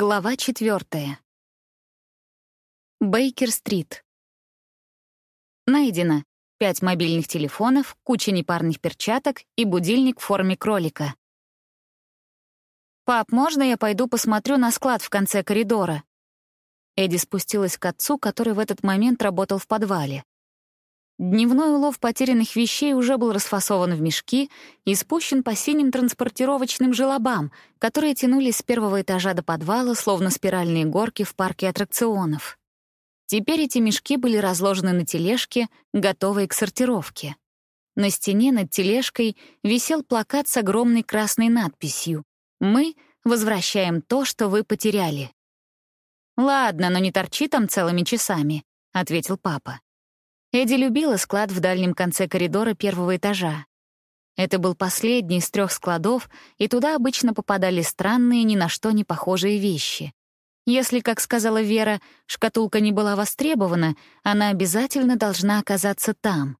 Глава четвертая. Бейкер-стрит. Найдено пять мобильных телефонов, куча непарных перчаток и будильник в форме кролика. «Пап, можно я пойду посмотрю на склад в конце коридора?» Эдди спустилась к отцу, который в этот момент работал в подвале. Дневной улов потерянных вещей уже был расфасован в мешки и спущен по синим транспортировочным желобам, которые тянулись с первого этажа до подвала, словно спиральные горки в парке аттракционов. Теперь эти мешки были разложены на тележке, готовые к сортировке. На стене над тележкой висел плакат с огромной красной надписью «Мы возвращаем то, что вы потеряли». «Ладно, но не торчи там целыми часами», — ответил папа. Эдди любила склад в дальнем конце коридора первого этажа. Это был последний из трех складов, и туда обычно попадали странные, ни на что не похожие вещи. Если, как сказала Вера, шкатулка не была востребована, она обязательно должна оказаться там.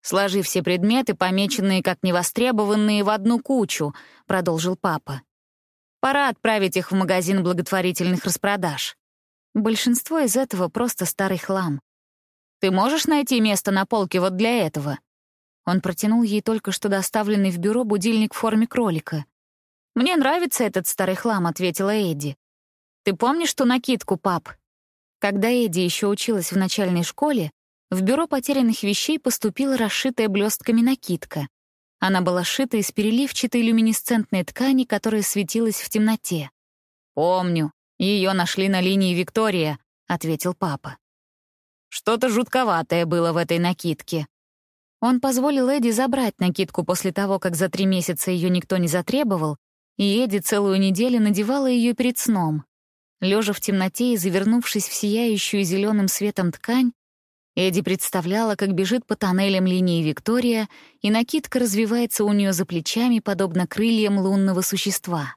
«Сложи все предметы, помеченные как невостребованные, в одну кучу», — продолжил папа. «Пора отправить их в магазин благотворительных распродаж. Большинство из этого просто старый хлам. Ты можешь найти место на полке вот для этого?» Он протянул ей только что доставленный в бюро будильник в форме кролика. «Мне нравится этот старый хлам», — ответила Эдди. «Ты помнишь ту накидку, пап?» Когда Эдди еще училась в начальной школе, в бюро потерянных вещей поступила расшитая блестками накидка. Она была сшита из переливчатой люминесцентной ткани, которая светилась в темноте. «Помню, ее нашли на линии Виктория», — ответил папа. Что-то жутковатое было в этой накидке. Он позволил Эдди забрать накидку после того, как за три месяца ее никто не затребовал, и Эдди целую неделю надевала ее перед сном. Лежа в темноте и завернувшись в сияющую зеленым светом ткань, Эдди представляла, как бежит по тоннелям линии Виктория, и накидка развивается у нее за плечами, подобно крыльям лунного существа.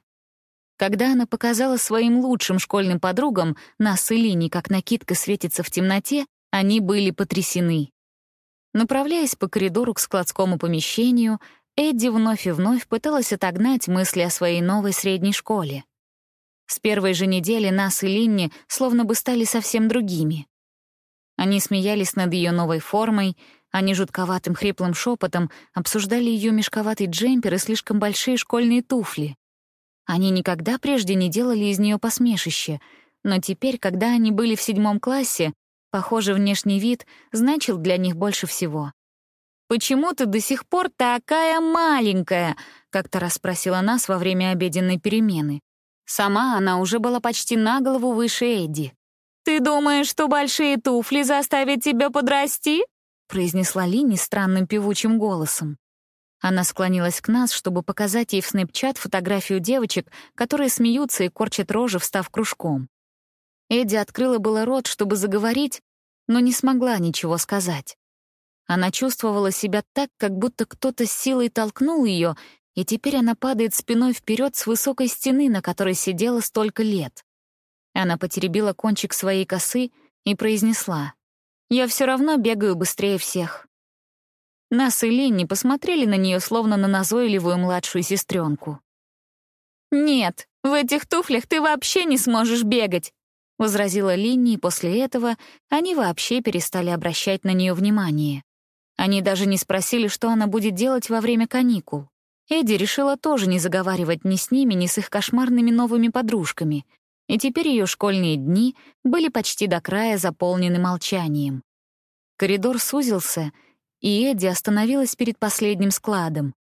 Когда она показала своим лучшим школьным подругам на Селине, как накидка светится в темноте, они были потрясены. Направляясь по коридору к складскому помещению, Эдди вновь и вновь пыталась отогнать мысли о своей новой средней школе. С первой же недели нас и Линни словно бы стали совсем другими. Они смеялись над ее новой формой, они жутковатым хриплым шепотом обсуждали ее мешковатый джемпер и слишком большие школьные туфли. Они никогда прежде не делали из нее посмешище, но теперь, когда они были в седьмом классе, Похоже, внешний вид значил для них больше всего. «Почему ты до сих пор такая маленькая?» — как-то расспросила нас во время обеденной перемены. Сама она уже была почти на голову выше Эдди. «Ты думаешь, что большие туфли заставят тебя подрасти?» — произнесла Лини странным певучим голосом. Она склонилась к нас, чтобы показать ей в снэпчат фотографию девочек, которые смеются и корчат рожи, встав кружком. Эдди открыла было рот, чтобы заговорить, но не смогла ничего сказать. Она чувствовала себя так, как будто кто-то с силой толкнул ее, и теперь она падает спиной вперед с высокой стены, на которой сидела столько лет. Она потеребила кончик своей косы и произнесла, «Я все равно бегаю быстрее всех». Нас и Линни посмотрели на нее словно на назойливую младшую сестренку. «Нет, в этих туфлях ты вообще не сможешь бегать. — возразила Линни, и после этого они вообще перестали обращать на нее внимание. Они даже не спросили, что она будет делать во время каникул. Эдди решила тоже не заговаривать ни с ними, ни с их кошмарными новыми подружками, и теперь ее школьные дни были почти до края заполнены молчанием. Коридор сузился, и Эдди остановилась перед последним складом.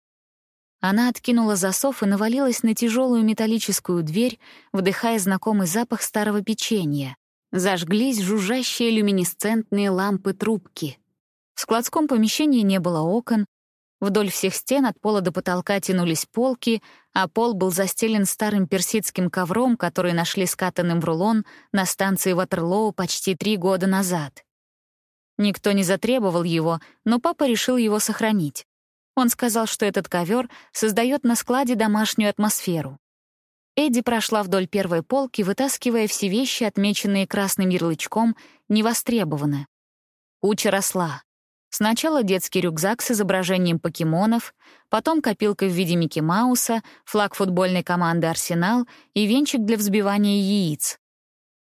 Она откинула засов и навалилась на тяжелую металлическую дверь, вдыхая знакомый запах старого печенья. Зажглись жужжащие люминесцентные лампы-трубки. В складском помещении не было окон, вдоль всех стен от пола до потолка тянулись полки, а пол был застелен старым персидским ковром, который нашли скатанным в рулон на станции Ватерлоу почти три года назад. Никто не затребовал его, но папа решил его сохранить. Он сказал, что этот ковер создает на складе домашнюю атмосферу. Эдди прошла вдоль первой полки, вытаскивая все вещи, отмеченные красным ярлычком «Невостребовано». Куча росла. Сначала детский рюкзак с изображением покемонов, потом копилка в виде Микки Мауса, флаг футбольной команды «Арсенал» и венчик для взбивания яиц.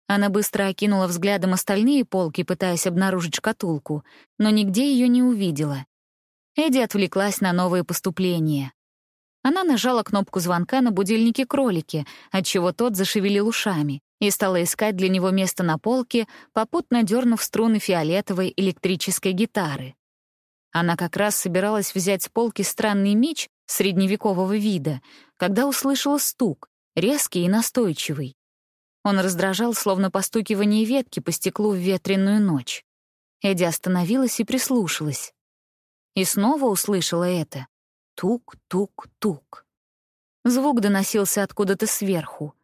Она быстро окинула взглядом остальные полки, пытаясь обнаружить шкатулку, но нигде ее не увидела. Эдди отвлеклась на новые поступления. Она нажала кнопку звонка на будильнике кролики, отчего тот зашевелил ушами, и стала искать для него место на полке, попутно дернув струны фиолетовой электрической гитары. Она как раз собиралась взять с полки странный меч средневекового вида, когда услышала стук, резкий и настойчивый. Он раздражал, словно постукивание ветки по стеклу в ветреную ночь. Эдди остановилась и прислушалась. И снова услышала это. Тук-тук-тук. Звук доносился откуда-то сверху.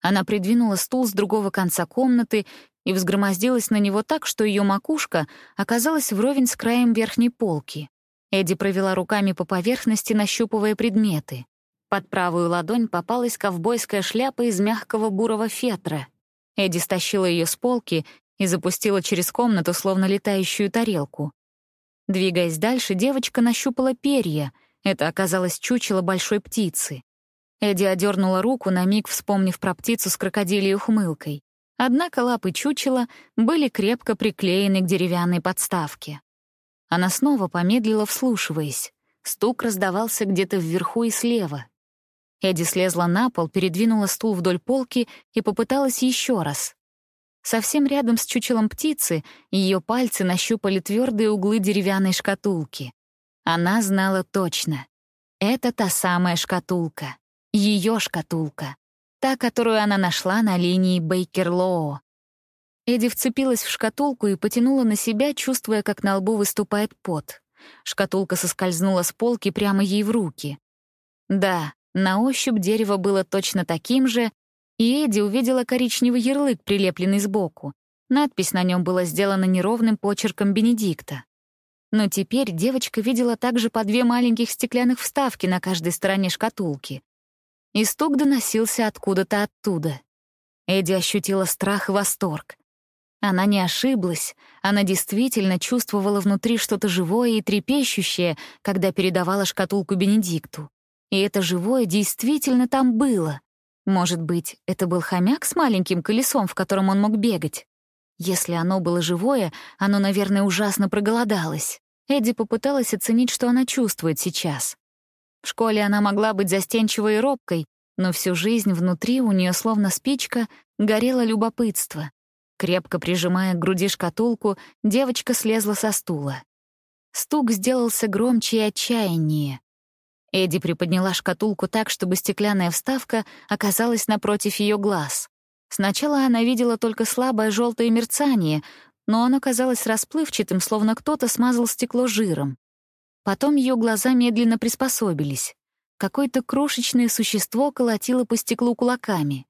Она придвинула стул с другого конца комнаты и взгромоздилась на него так, что ее макушка оказалась вровень с краем верхней полки. Эдди провела руками по поверхности, нащупывая предметы. Под правую ладонь попалась ковбойская шляпа из мягкого бурого фетра. Эдди стащила ее с полки и запустила через комнату, словно летающую тарелку. Двигаясь дальше, девочка нащупала перья. Это оказалось чучело большой птицы. Эдди одернула руку, на миг вспомнив про птицу с крокодилией ухмылкой. Однако лапы чучела были крепко приклеены к деревянной подставке. Она снова помедлила, вслушиваясь. Стук раздавался где-то вверху и слева. Эдди слезла на пол, передвинула стул вдоль полки и попыталась еще раз. Совсем рядом с чучелом птицы ее пальцы нащупали твердые углы деревянной шкатулки. Она знала точно. Это та самая шкатулка. Ее шкатулка. Та, которую она нашла на линии Бейкер-Лоо. Эдди вцепилась в шкатулку и потянула на себя, чувствуя, как на лбу выступает пот. Шкатулка соскользнула с полки прямо ей в руки. Да, на ощупь дерево было точно таким же, и Эдди увидела коричневый ярлык, прилепленный сбоку. Надпись на нем была сделана неровным почерком Бенедикта. Но теперь девочка видела также по две маленьких стеклянных вставки на каждой стороне шкатулки. И стук доносился откуда-то оттуда. Эдди ощутила страх и восторг. Она не ошиблась, она действительно чувствовала внутри что-то живое и трепещущее, когда передавала шкатулку Бенедикту. И это живое действительно там было. Может быть, это был хомяк с маленьким колесом, в котором он мог бегать? Если оно было живое, оно, наверное, ужасно проголодалось. Эдди попыталась оценить, что она чувствует сейчас. В школе она могла быть застенчивой и робкой, но всю жизнь внутри у нее, словно спичка, горело любопытство. Крепко прижимая к груди шкатулку, девочка слезла со стула. Стук сделался громче и отчаяннее. Эдди приподняла шкатулку так, чтобы стеклянная вставка оказалась напротив ее глаз. Сначала она видела только слабое желтое мерцание, но оно казалось расплывчатым, словно кто-то смазал стекло жиром. Потом ее глаза медленно приспособились. Какое-то крошечное существо колотило по стеклу кулаками.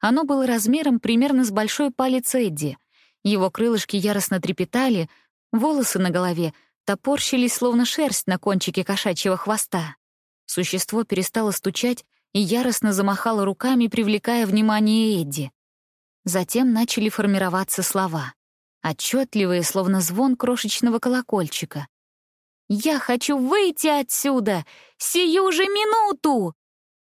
Оно было размером примерно с большой палец Эдди. Его крылышки яростно трепетали, волосы на голове топорщились, словно шерсть на кончике кошачьего хвоста. Существо перестало стучать и яростно замахало руками, привлекая внимание Эдди. Затем начали формироваться слова, отчетливые, словно звон крошечного колокольчика. «Я хочу выйти отсюда! Сию же минуту!»